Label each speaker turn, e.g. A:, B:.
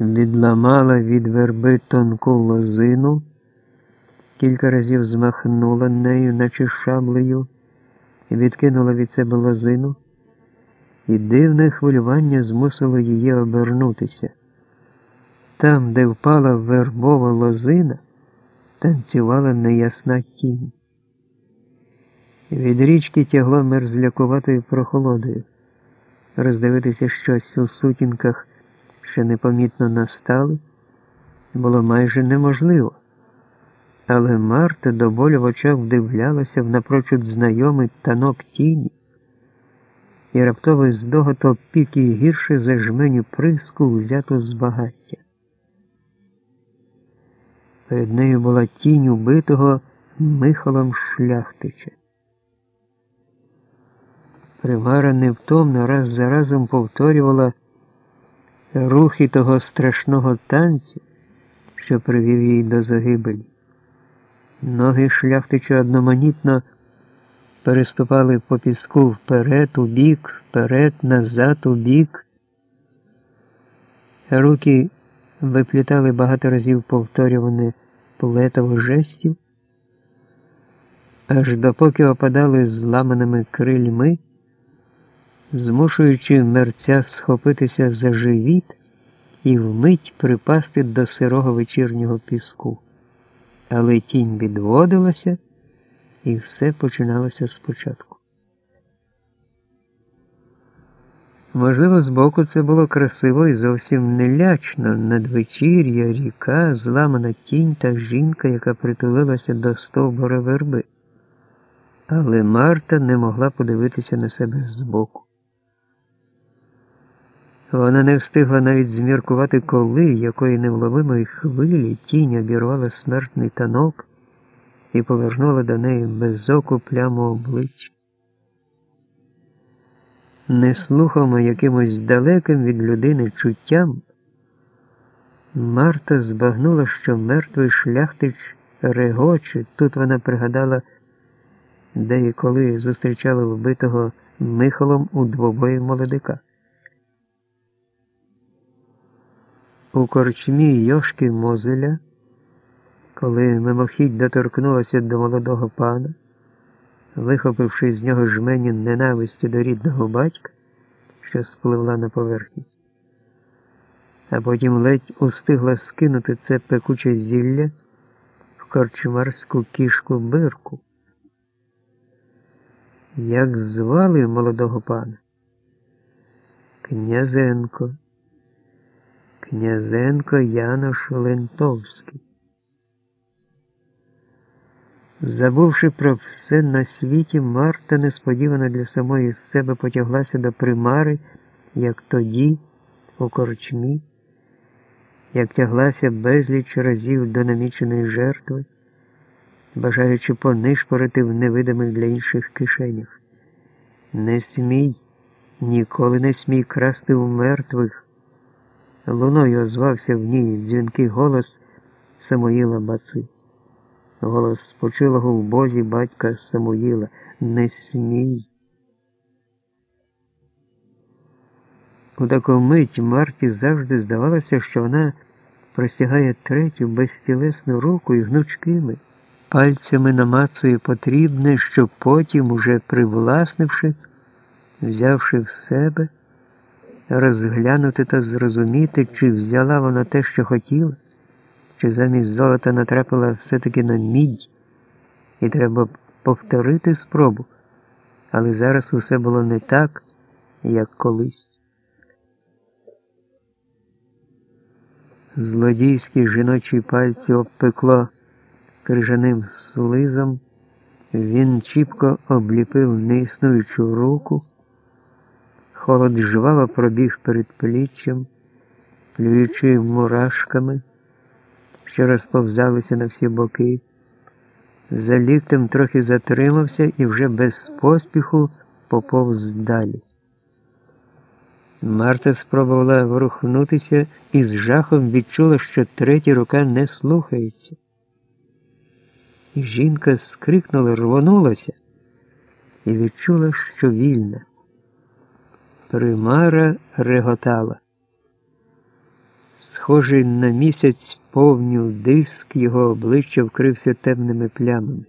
A: відламала від верби тонку лозину, кілька разів змахнула нею, наче шаблею, відкинула від себе лозину, і дивне хвилювання змусило її обернутися. Там, де впала вербова лозина, танцювала неясна тінь. Від річки тягло мерзлякуватою прохолодою. Роздивитися щось у сутінках, що непомітно настали, було майже неможливо. Але Марта до болю в очах вдивлялася в напрочуд знайомий танок тіні, і раптовий здоготок пік її гірше за жменю приску, взяту з багаття. Перед нею була тінь убитого Михалом Шляхтича. Примара невтомно раз за разом повторювала рухи того страшного танцю, що привів її до загибелі. Ноги шляхтича одноманітно переступали по піску вперед, у бік, вперед, назад, у бік. Руки виплітали багато разів повторюване плетово жестів, аж допоки опадали зламаними крильми змушуючи мерця схопитися за живіт і вмить припасти до сирого вечірнього піску. Але тінь відводилася, і все починалося спочатку. Можливо, збоку це було красиво і зовсім нелячно надвечір'я, ріка, зламана тінь та жінка, яка притулилася до стовбура верби. Але Марта не могла подивитися на себе збоку. Вона не встигла навіть зміркувати, коли якої невловимої хвилі тінь обірвала смертний танок і повернула до неї безоку пляму обличчя. Не слухаємо якимось далеким від людини чуттям, Марта збагнула, що мертвий шляхтич регоче. Тут вона пригадала, де і коли зустрічали вбитого Михалом у двобої молодика. У корчмі Йошки Мозеля, коли мимохідь доторкнулася до молодого пана, вихопивши з нього жмені ненависті до рідного батька, що спливла на поверхні, а потім ледь устигла скинути це пекуче зілля в корчмарську кішку бирку. Як звали молодого пана? Князенко. Князенко Янош Лентовський. Забувши про все на світі, Марта несподівано для самої себе потяглася до примари, як тоді, у корчмі, як тяглася безліч разів до наміченої жертви, бажаючи понишпорити в невидимих для інших кишенях. Не смій, ніколи не смій красти у мертвих. Луною озвався в ній дзвінкий голос Самоїла Баци. Голос спочилого в бозі батька Самуїла Не смій. У таку мить Марті завжди здавалося, що вона простягає третю безтілесну руку і гнучкими, пальцями намацує потрібне, щоб потім, уже привласнивши, взявши в себе розглянути та зрозуміти, чи взяла вона те, що хотіла, чи замість золота натрапила все-таки на мідь, і треба повторити спробу. Але зараз усе було не так, як колись. Злодійські жіночі пальці обпекло крижаним слизом, він чіпко обліпив неіснуючу руку. Холод жваво пробіг перед пліччям, плюючи мурашками, що розповзалися на всі боки. За ліктем трохи затримався і вже без поспіху поповз далі. Марта спробувала ворухнутися і з жахом відчула, що третя рука не слухається. Жінка скрикнула, рвонулася і відчула, що вільна. Примара реготала. Схожий на місяць повню диск, його обличчя вкрився темними плямами.